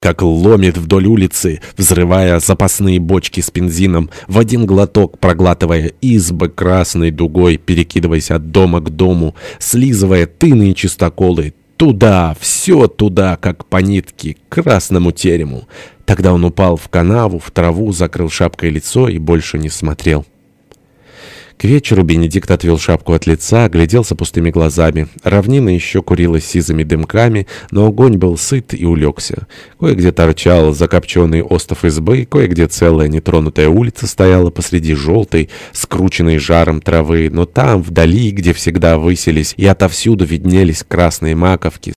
как ломит вдоль улицы, взрывая запасные бочки с бензином, в один глоток проглатывая избы красной дугой, перекидываясь от дома к дому, слизывая тыны и чистоколы, туда, все туда, как по нитке, к красному терему. Тогда он упал в канаву, в траву, закрыл шапкой лицо и больше не смотрел. К вечеру Бенедикт отвел шапку от лица, огляделся пустыми глазами. Равнина еще курилась сизыми дымками, но огонь был сыт и улегся. Кое-где торчал закопченный остов избы, кое-где целая нетронутая улица стояла посреди желтой, скрученной жаром травы, но там, вдали, где всегда высились и отовсюду виднелись красные маковки,